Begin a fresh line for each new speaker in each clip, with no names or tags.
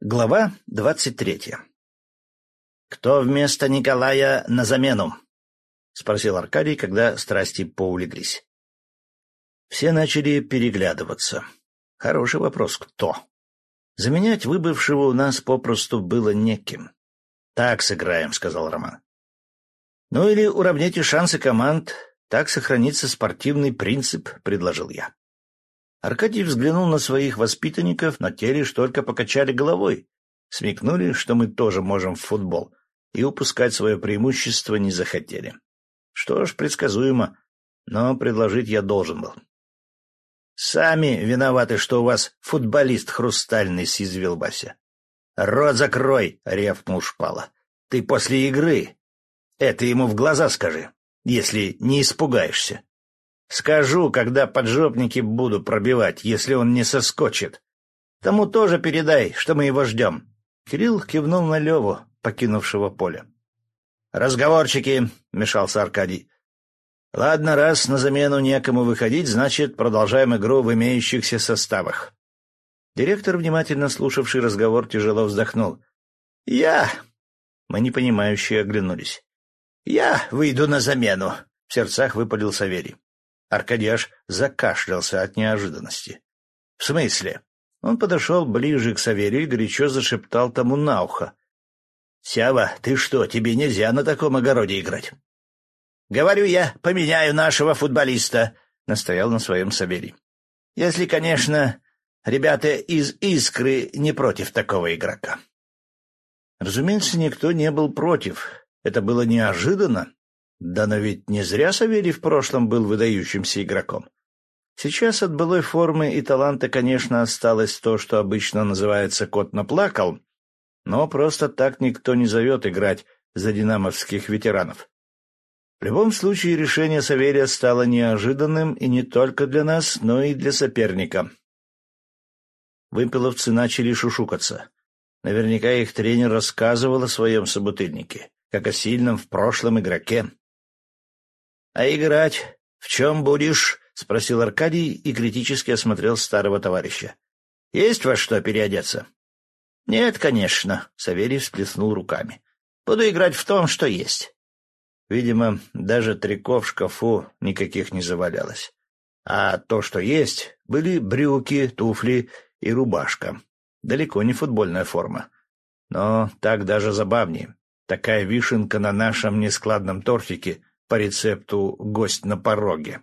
Глава двадцать третья. «Кто вместо Николая на замену?» — спросил Аркадий, когда страсти поулеглись. Все начали переглядываться. Хороший вопрос — кто? Заменять выбывшего у нас попросту было неким. «Так сыграем», — сказал Роман. «Ну или уравняйте шансы команд, так сохранится спортивный принцип», — предложил я. Аркадий взглянул на своих воспитанников, но те лишь только покачали головой, смекнули, что мы тоже можем в футбол, и упускать свое преимущество не захотели. Что ж, предсказуемо, но предложить я должен был. «Сами виноваты, что у вас футболист хрустальный», — съязвил Бася. «Рот закрой!» — ревкнул Шпала. «Ты после игры. Это ему в глаза скажи, если не испугаешься». Скажу, когда поджопники буду пробивать, если он не соскочит. Тому тоже передай, что мы его ждем. Кирилл кивнул на Леву, покинувшего поле. «Разговорчики», — мешался Аркадий. «Ладно, раз на замену некому выходить, значит, продолжаем игру в имеющихся составах». Директор, внимательно слушавший разговор, тяжело вздохнул. «Я...» Мы непонимающие оглянулись. «Я выйду на замену», — в сердцах выпалил Саверий. Аркадьяш закашлялся от неожиданности. — В смысле? Он подошел ближе к Саверию и горячо зашептал тому на ухо. — Сява, ты что, тебе нельзя на таком огороде играть? — Говорю я, поменяю нашего футболиста, — настоял на своем Саверий. — Если, конечно, ребята из «Искры» не против такого игрока. Разумеется, никто не был против. Это было неожиданно, да но ведь не зря Савелий в прошлом был выдающимся игроком. Сейчас от былой формы и таланта, конечно, осталось то, что обычно называется «кот наплакал», но просто так никто не зовет играть за динамовских ветеранов. В любом случае, решение Савелия стало неожиданным и не только для нас, но и для соперника. Выпиловцы начали шушукаться. Наверняка их тренер рассказывал о своем собутыльнике, как о сильном в прошлом игроке. «А играть в чем будешь?» — спросил Аркадий и критически осмотрел старого товарища. «Есть во что переодеться?» «Нет, конечно», — Савелий всплеснул руками. «Буду играть в том, что есть». Видимо, даже трико в шкафу никаких не завалялось. А то, что есть, были брюки, туфли и рубашка. Далеко не футбольная форма. Но так даже забавнее. Такая вишенка на нашем нескладном тортике по рецепту «Гость на пороге».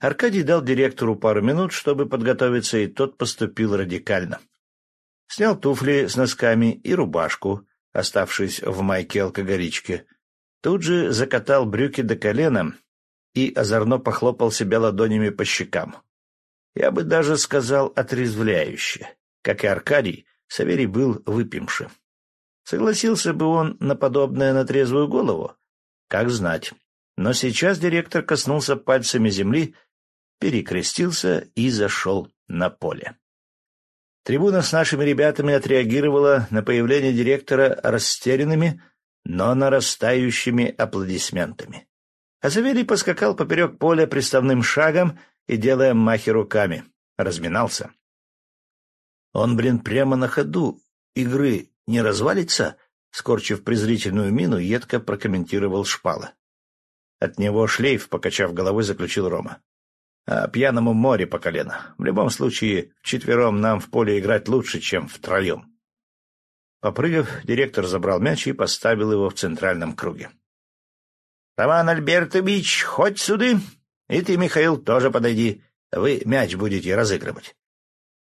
Аркадий дал директору пару минут, чтобы подготовиться, и тот поступил радикально. Снял туфли с носками и рубашку, оставшись в майке алкоголичке. Тут же закатал брюки до колена и озорно похлопал себя ладонями по щекам. Я бы даже сказал отрезвляюще. Как и Аркадий, Саверий был выпившим. Согласился бы он на подобное на трезвую голову, как знать. Но сейчас директор коснулся пальцами земли, перекрестился и зашел на поле. Трибуна с нашими ребятами отреагировала на появление директора растерянными, но нарастающими аплодисментами. А Савелий поскакал поперек поля приставным шагом и, делая махи руками, разминался. Он, блин, прямо на ходу игры не развалится? Скорчив презрительную мину, едко прокомментировал Шпала. От него шлейф, покачав головой, заключил Рома. А пьяному море по колено. В любом случае, вчетвером нам в поле играть лучше, чем втроем. Попрыгав, директор забрал мяч и поставил его в центральном круге. — Роман Альбертович, хоть сюды. И ты, Михаил, тоже подойди. Вы мяч будете разыгрывать.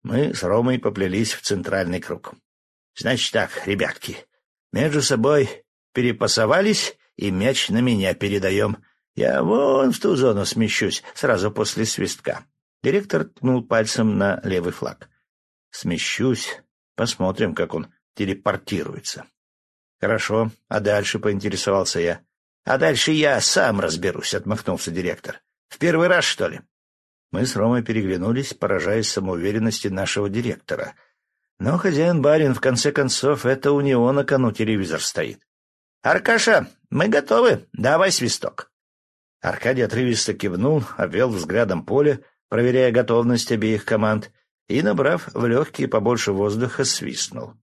Мы с Ромой поплелись в центральный круг. — Значит так, ребятки, между собой перепасовались, и мяч на меня передаем. Я вон в ту зону смещусь, сразу после свистка. Директор ткнул пальцем на левый флаг. Смещусь. Посмотрим, как он телепортируется. Хорошо. А дальше поинтересовался я. А дальше я сам разберусь, отмахнулся директор. В первый раз, что ли? Мы с Ромой переглянулись, поражаясь самоуверенности нашего директора — но хозяин-барин, в конце концов, это у него на кону телевизор стоит. — Аркаша, мы готовы. Давай свисток. Аркадий отрывисто кивнул, обвел взглядом поле, проверяя готовность обеих команд, и, набрав в легкие побольше воздуха, свистнул.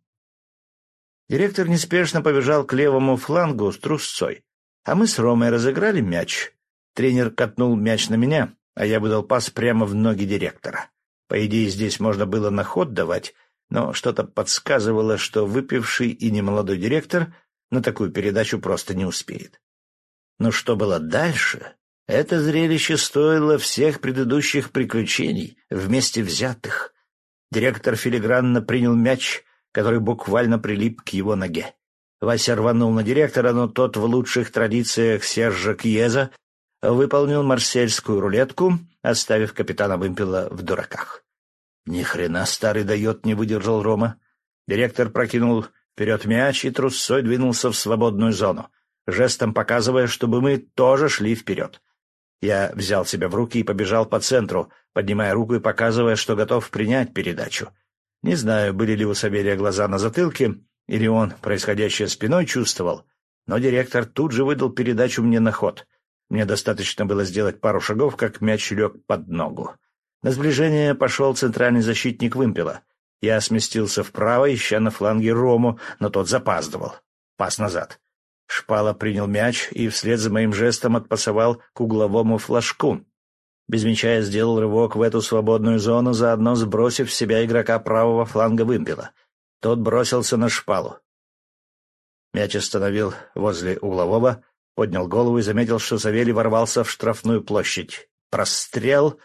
Директор неспешно побежал к левому флангу с трусцой, а мы с Ромой разыграли мяч. Тренер катнул мяч на меня, а я выдал пас прямо в ноги директора. По идее, здесь можно было на ход давать, но что-то подсказывало, что выпивший и немолодой директор на такую передачу просто не успеет. Но что было дальше, это зрелище стоило всех предыдущих приключений, вместе взятых. Директор филигранно принял мяч, который буквально прилип к его ноге. Вася рванул на директора, но тот в лучших традициях Сержа Кьеза выполнил марсельскую рулетку, оставив капитана вымпела в дураках. Ни хрена старый дает, не выдержал Рома. Директор прокинул вперед мяч и трусцой двинулся в свободную зону, жестом показывая, чтобы мы тоже шли вперед. Я взял себя в руки и побежал по центру, поднимая руку и показывая, что готов принять передачу. Не знаю, были ли у Савелия глаза на затылке, или он происходящее спиной чувствовал, но директор тут же выдал передачу мне на ход. Мне достаточно было сделать пару шагов, как мяч лег под ногу. На сближение пошел центральный защитник вымпела. Я сместился вправо, ища на фланге Рому, но тот запаздывал. Пас назад. Шпала принял мяч и вслед за моим жестом отпасовал к угловому флажку. Без мяча я сделал рывок в эту свободную зону, заодно сбросив с себя игрока правого фланга вымпела. Тот бросился на шпалу. Мяч остановил возле углового, поднял голову и заметил, что Савелий ворвался в штрафную площадь. Прострел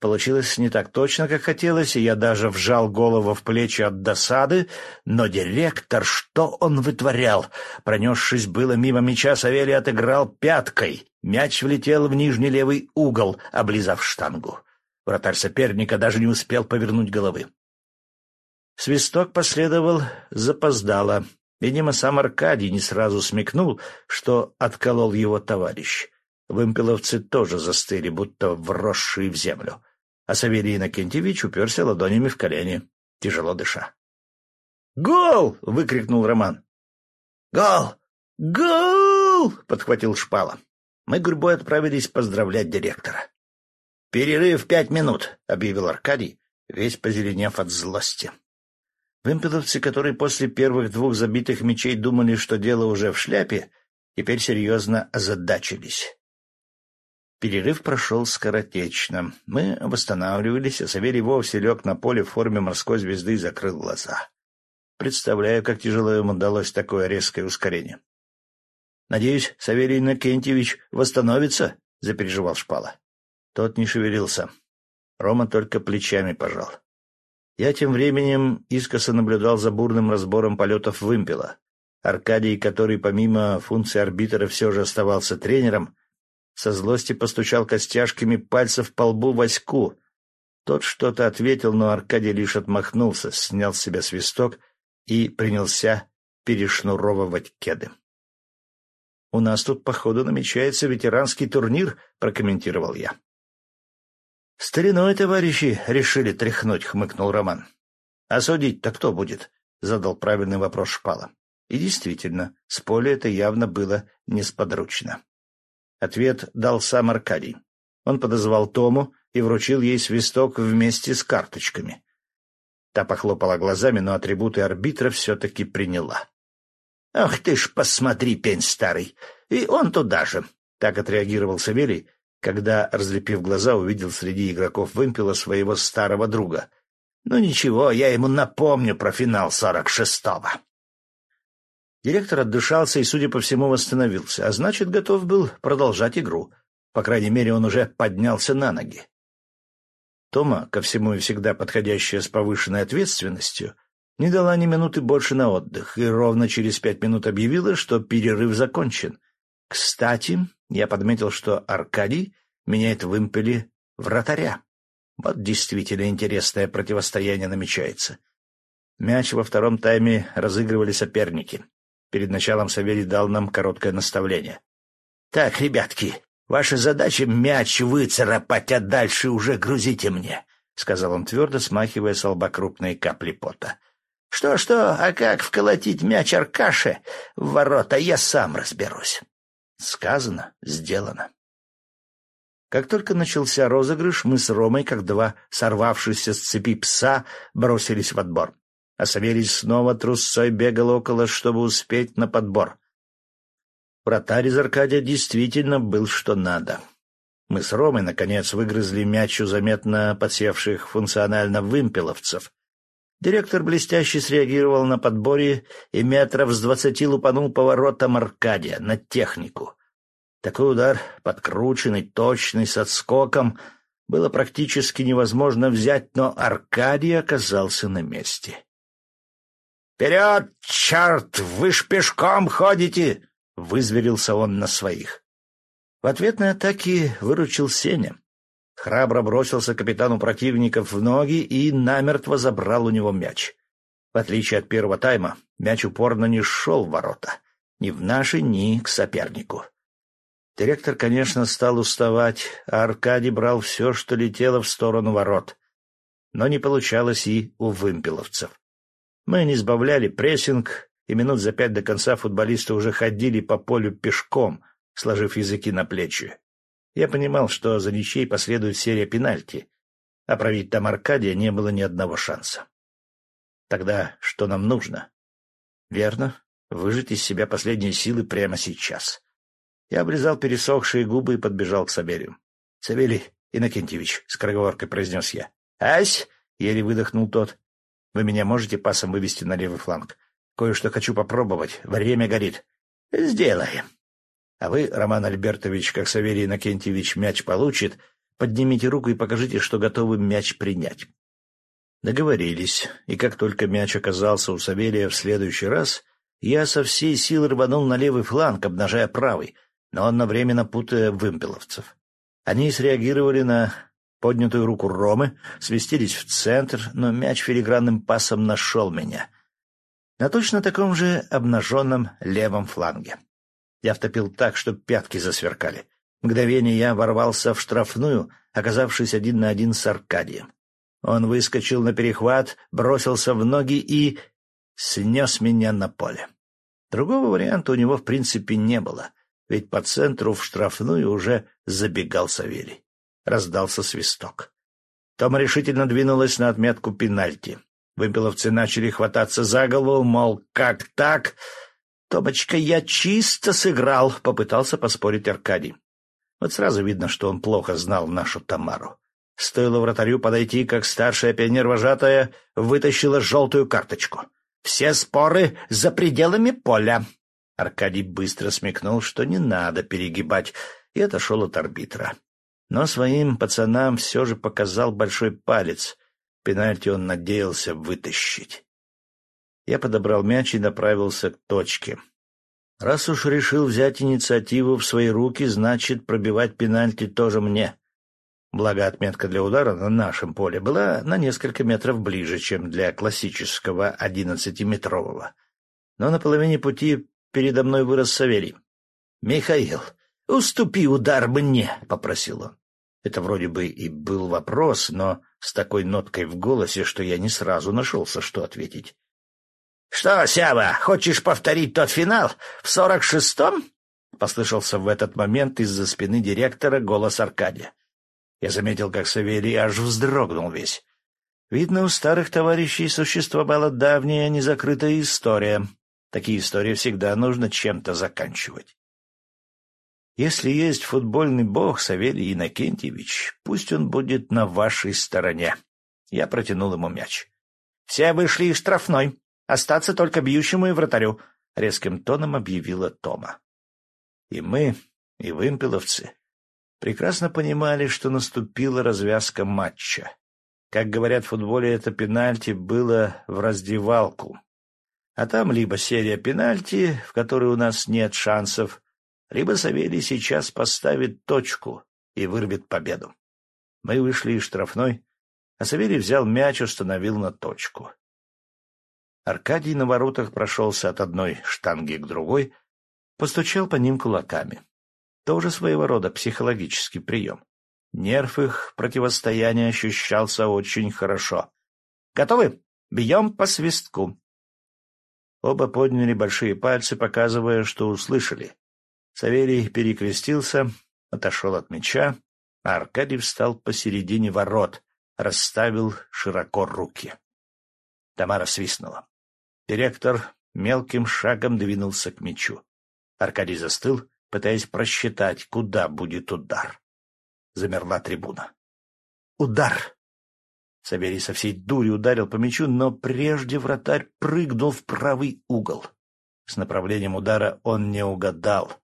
Получилось не так точно, как хотелось, и я даже вжал голову в плечи от досады, но директор, что он вытворял? Пронесшись было мимо мяча, Савелий отыграл пяткой. Мяч влетел в нижний левый угол, облизав штангу. Вратарь соперника даже не успел повернуть головы. Свисток последовал запоздало. Видимо, сам Аркадий не сразу смекнул, что отколол его товарищ. Вымпеловцы тоже застыли, будто вросшие в землю а Савелий Иннокентьевич уперся ладонями в колени, тяжело дыша. «Гол!» — выкрикнул Роман. «Гол! Гол!» — подхватил Шпала. Мы гурьбой отправились поздравлять директора. «Перерыв пять минут», — объявил Аркадий, весь позеленев от злости. Вымпеловцы, которые после первых двух забитых мечей думали, что дело уже в шляпе, теперь серьезно озадачились. Перерыв прошел скоротечно. Мы восстанавливались, а Савелий вовсе лег на поле в форме морской звезды и закрыл глаза. Представляю, как тяжело ему удалось такое резкое ускорение. — Надеюсь, Савелий Иннокентьевич восстановится? — запереживал Шпала. Тот не шевелился. Рома только плечами пожал. Я тем временем искоса наблюдал за бурным разбором полетов вымпела. Аркадий, который помимо функции арбитра все же оставался тренером, со злости постучал костяшками пальцев по лбу Ваську. Тот что-то ответил, но Аркадий лишь отмахнулся, снял с себя свисток и принялся перешнуровывать кеды. — У нас тут, походу, намечается ветеранский турнир, — прокомментировал я. — Стариной, товарищи, решили тряхнуть, — хмыкнул Роман. — А судить-то кто будет? — задал правильный вопрос Шпала. И действительно, с поля это явно было несподручно. Ответ дал сам Аркадий. Он подозвал Тому и вручил ей свисток вместе с карточками. Та похлопала глазами, но атрибуты арбитра все-таки приняла. — Ах ты ж, посмотри, пень старый! И он туда же! — так отреагировал Савелий, когда, разлепив глаза, увидел среди игроков вымпела своего старого друга. — Ну ничего, я ему напомню про финал сорок шестого. Директор отдышался и, судя по всему, восстановился, а значит, готов был продолжать игру. По крайней мере, он уже поднялся на ноги. Тома, ко всему и всегда подходящая с повышенной ответственностью, не дала ни минуты больше на отдых и ровно через пять минут объявила, что перерыв закончен. Кстати, я подметил, что Аркадий меняет вымпели вратаря. Вот действительно интересное противостояние намечается. Мяч во втором тайме разыгрывали соперники. Перед началом Савелий дал нам короткое наставление. — Так, ребятки, ваша задача — мяч выцарапать, а дальше уже грузите мне, — сказал он твердо, смахивая с лба крупные капли пота. «Что, — Что-что, а как вколотить мяч Аркаше в ворота, я сам разберусь. Сказано, сделано. Как только начался розыгрыш, мы с Ромой, как два сорвавшихся с цепи пса, бросились в отбор. А Савелий снова трусцой бегал около, чтобы успеть на подбор. Вратарь из Аркадия действительно был что надо. Мы с Ромой, наконец, выгрызли мяч у заметно подсевших функционально вымпеловцев. Директор блестяще среагировал на подборе и метров с двадцати лупанул поворотом Аркадия на технику. Такой удар, подкрученный, точный, с отскоком, было практически невозможно взять, но Аркадий оказался на месте. «Вперед, черт! Вы ж пешком ходите!» — вызверился он на своих. В ответной атаке выручил Сеня. Храбро бросился капитану противников в ноги и намертво забрал у него мяч. В отличие от первого тайма, мяч упорно не шел в ворота. Ни в наши, ни к сопернику. Директор, конечно, стал уставать, а Аркадий брал все, что летело в сторону ворот. Но не получалось и у вымпеловцев. Мы не сбавляли прессинг, и минут за пять до конца футболисты уже ходили по полю пешком, сложив языки на плечи. Я понимал, что за ничей последует серия пенальти, а провить там Аркадия не было ни одного шанса. Тогда что нам нужно? Верно, выжать из себя последние силы прямо сейчас. Я обрезал пересохшие губы и подбежал к Савелию. — Савелий Иннокентьевич, — скороговоркой произнес я. — Ась! — еле выдохнул тот. — Вы меня можете пасом вывести на левый фланг? Кое-что хочу попробовать. Время горит. — Сделаем. А вы, Роман Альбертович, как Савелий Иннокентьевич мяч получит, поднимите руку и покажите, что готовы мяч принять. Договорились, и как только мяч оказался у Савелия в следующий раз, я со всей силы рванул на левый фланг, обнажая правый — но одновременно путая вымпеловцев. Они среагировали на поднятую руку Ромы, свистились в центр, но мяч филигранным пасом нашел меня. На точно таком же обнаженном левом фланге. Я втопил так, что пятки засверкали. Мгновение я ворвался в штрафную, оказавшись один на один с Аркадием. Он выскочил на перехват, бросился в ноги и снес меня на поле. Другого варианта у него в принципе не было ведь по центру в штрафную уже забегал Савелий. Раздался свисток. Тома решительно двинулась на отметку пенальти. Выпиловцы начали хвататься за голову, мол, как так? «Томочка, я чисто сыграл», — попытался поспорить Аркадий. Вот сразу видно, что он плохо знал нашу Тамару. Стоило вратарю подойти, как старшая пионер-вожатая вытащила желтую карточку. «Все споры за пределами поля», Аркадий быстро смекнул, что не надо перегибать, и отошел от арбитра. Но своим пацанам все же показал большой палец. Пенальти он надеялся вытащить. Я подобрал мяч и направился к точке. Раз уж решил взять инициативу в свои руки, значит, пробивать пенальти тоже мне. Благо, отметка для удара на нашем поле была на несколько метров ближе, чем для классического одиннадцатиметрового. Но на половине пути передо мной вырос Савелий. — Михаил, уступи удар мне, — попросил он. Это вроде бы и был вопрос, но с такой ноткой в голосе, что я не сразу нашелся, что ответить. — Что, Сява, хочешь повторить тот финал в сорок шестом? — послышался в этот момент из-за спины директора голос Аркадия. Я заметил, как Савелий аж вздрогнул весь. Видно, у старых товарищей существовала давняя незакрытая история, Такие истории всегда нужно чем-то заканчивать. Если есть футбольный бог Савелий Иннокентьевич, пусть он будет на вашей стороне. Я протянул ему мяч. — Все вышли из штрафной. Остаться только бьющему и вратарю, — резким тоном объявила Тома. И мы, и вымпеловцы, прекрасно понимали, что наступила развязка матча. Как говорят в футболе, это пенальти было в раздевалку. А там либо серия пенальти, в которой у нас нет шансов, либо Савелий сейчас поставит точку и вырвет победу. Мы вышли из штрафной, а Савелий взял мяч, установил на точку. Аркадий на воротах прошелся от одной штанги к другой, постучал по ним кулаками. Тоже своего рода психологический прием. Нерв их противостояния ощущался очень хорошо. «Готовы? Бьем по свистку!» Оба подняли большие пальцы, показывая, что услышали. Савелий перекрестился, отошел от меча, а Аркадий встал посередине ворот, расставил широко руки. Тамара свистнула. Директор мелким шагом двинулся к мячу. Аркадий застыл, пытаясь просчитать, куда будет удар. Замерла трибуна. Удар! Саверий со всей дури ударил по мячу, но прежде вратарь прыгнул в правый угол. С направлением удара он не угадал.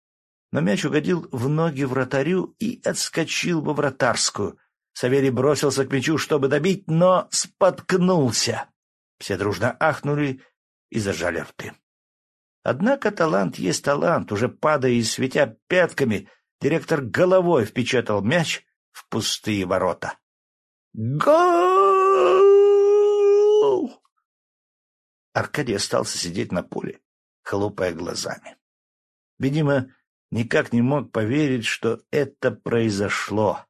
Но мяч угодил в ноги вратарю и отскочил во вратарскую. Саверий бросился к мячу, чтобы добить, но споткнулся. Все дружно ахнули и зажали рты. Однако талант есть талант. Уже падая и светя пятками, директор головой впечатал мяч в пустые ворота. Гол! Аркадий остался сидеть на поле, хлопая глазами. Видимо, никак не мог поверить, что это произошло.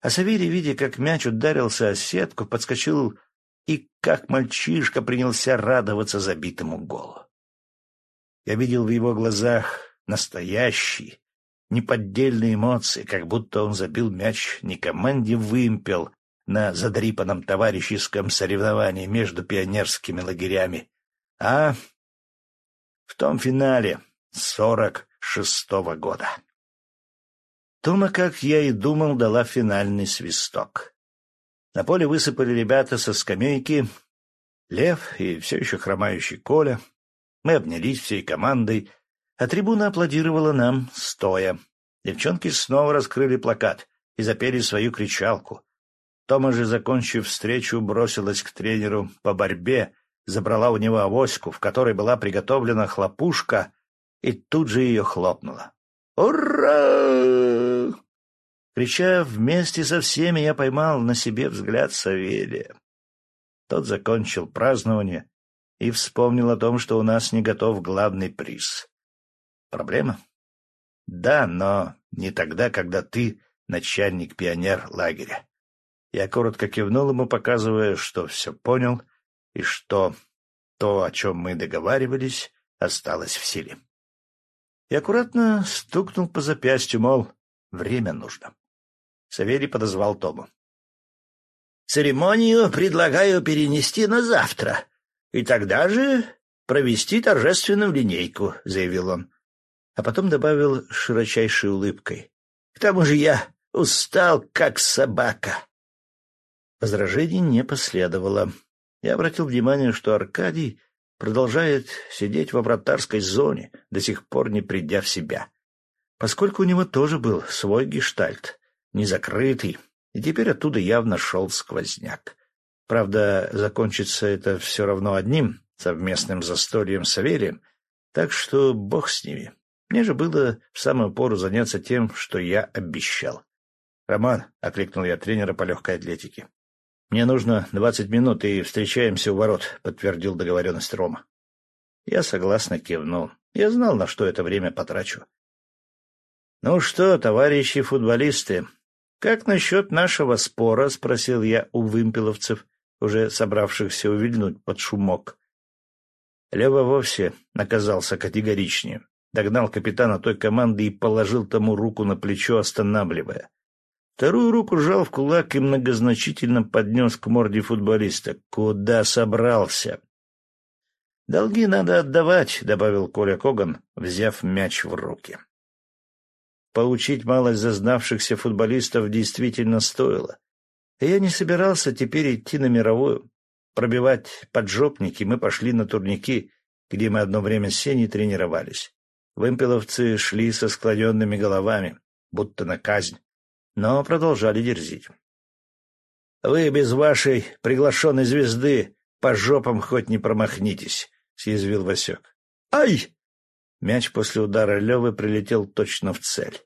А Савелий, видя, как мяч ударился о сетку, подскочил и, как мальчишка, принялся радоваться забитому голу. Я видел в его глазах настоящие, неподдельные эмоции, как будто он забил мяч не команде «Вымпел» на задрипанном товарищеском соревновании между пионерскими лагерями, а в том финале сорок шестого года. Тума, как я и думал, дала финальный свисток. На поле высыпали ребята со скамейки, Лев и все еще хромающий Коля. Мы обнялись всей командой, а трибуна аплодировала нам стоя. Девчонки снова раскрыли плакат и запели свою кричалку. Тома же, закончив встречу, бросилась к тренеру по борьбе, забрала у него авоську, в которой была приготовлена хлопушка, и тут же ее хлопнула. «Ура!» Крича вместе со всеми, я поймал на себе взгляд Савелия. Тот закончил празднование и вспомнил о том, что у нас не готов главный приз. Проблема? Да, но не тогда, когда ты начальник-пионер лагеря. Я коротко кивнул ему, показывая, что все понял и что то, о чем мы договаривались, осталось в силе. И аккуратно стукнул по запястью, мол, время нужно. Савелий подозвал Тому. «Церемонию предлагаю перенести на завтра, и тогда же провести торжественную линейку», — заявил он. А потом добавил широчайшей улыбкой. «К тому же я устал, как собака». Возражений не последовало. Я обратил внимание, что Аркадий продолжает сидеть в вратарской зоне, до сих пор не придя в себя. Поскольку у него тоже был свой гештальт, незакрытый, и теперь оттуда явно шел сквозняк. Правда, закончится это все равно одним совместным застольем с Аверием, так что бог с ними. Мне же было в самую пору заняться тем, что я обещал. — Роман, — окликнул я тренера по легкой атлетике. — Мне нужно двадцать минут, и встречаемся у ворот, — подтвердил договоренность Рома. Я согласно кивнул. Я знал, на что это время потрачу. — Ну что, товарищи футболисты, как насчет нашего спора? — спросил я у вымпеловцев, уже собравшихся увильнуть под шумок. Лева вовсе оказался категоричнее. Догнал капитана той команды и положил тому руку на плечо, останавливая. Вторую руку сжал в кулак и многозначительно поднес к морде футболиста. «Куда собрался?» «Долги надо отдавать», — добавил Коля Коган, взяв мяч в руки. Поучить малость зазнавшихся футболистов действительно стоило. Я не собирался теперь идти на мировую. Пробивать поджопники мы пошли на турники, где мы одно время с Сеней тренировались. Вымпеловцы шли со склоненными головами, будто на казнь, но продолжали дерзить. — Вы без вашей приглашенной звезды по жопам хоть не промахнитесь, — съязвил Васек. — Ай! Мяч после удара Левы прилетел точно в цель.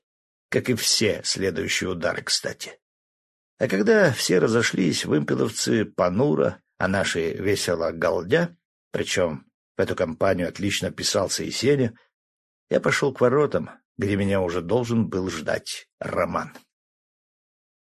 Как и все следующие удары, кстати. А когда все разошлись, вымпеловцы понуро, а наши весело галдя, причем в эту компанию отлично писался и Сеня, я пошел к воротам, где меня уже должен был ждать Роман.